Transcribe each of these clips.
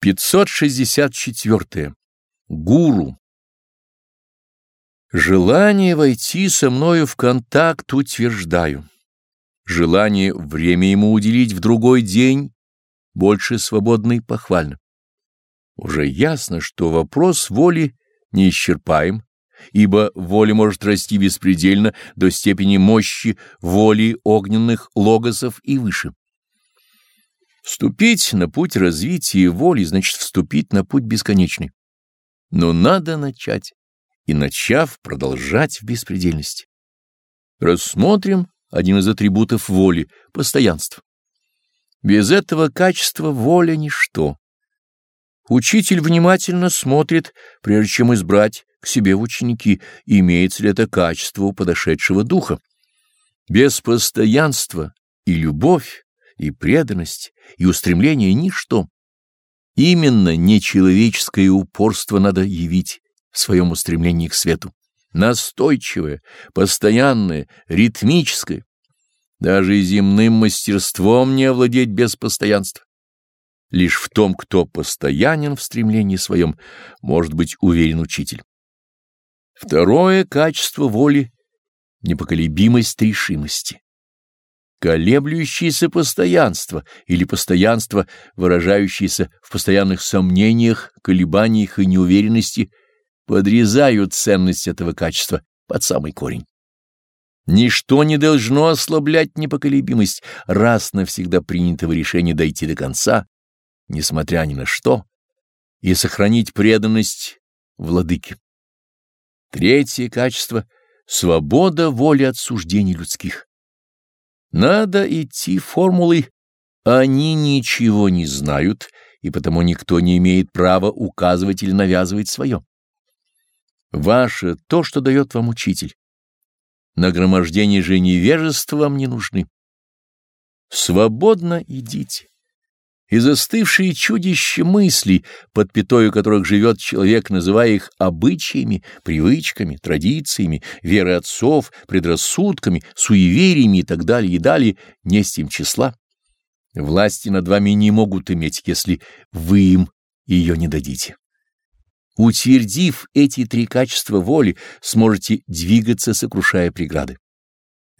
564. Гуру. Желание войти со мною в контакт утверждаю. Желание время ему уделить в другой день больше свободно и похвально. Уже ясно, что вопрос воли неисчерпаем, ибо воля может расти беспредельно до степени мощи воли огненных логосов и выше. Вступить на путь развития воли значит вступить на путь бесконечный. Но надо начать, и, начав, продолжать в беспредельности. Рассмотрим один из атрибутов воли — постоянство. Без этого качества воля — ничто. Учитель внимательно смотрит, прежде чем избрать к себе ученики, имеется ли это качество у подошедшего духа. Без постоянства и любовь и преданность, и устремление — ничто. Именно нечеловеческое упорство надо явить в своем устремлении к свету. Настойчивое, постоянное, ритмическое. Даже земным мастерством не овладеть без постоянства. Лишь в том, кто постоянен в стремлении своем, может быть уверен учитель. Второе качество воли — непоколебимость решимости колеблющееся постоянство или постоянство, выражающееся в постоянных сомнениях, колебаниях и неуверенности, подрезают ценность этого качества под самый корень. Ничто не должно ослаблять непоколебимость раз навсегда принятого решения дойти до конца, несмотря ни на что, и сохранить преданность владыке. Третье качество — свобода воли от суждений людских. Надо идти формулой «они ничего не знают», и потому никто не имеет права указывать или навязывать свое. Ваше — то, что дает вам учитель. Нагромождение же невежества вам не нужны. Свободно идите и застывшие чудища мыслей, под пятою которых живет человек, называя их обычаями, привычками, традициями, верой отцов, предрассудками, суевериями и так далее, и далее, не с тем числа. Власти над вами не могут иметь, если вы им ее не дадите. Утвердив эти три качества воли, сможете двигаться, сокрушая преграды.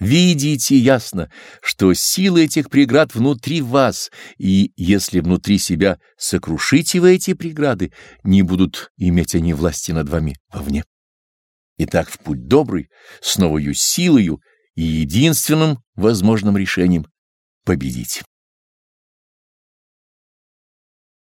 Видите ясно, что силы этих преград внутри вас, и если внутри себя сокрушите вы эти преграды, не будут иметь они власти над вами вовне. Итак, в путь добрый, с новою силою и единственным возможным решением победить.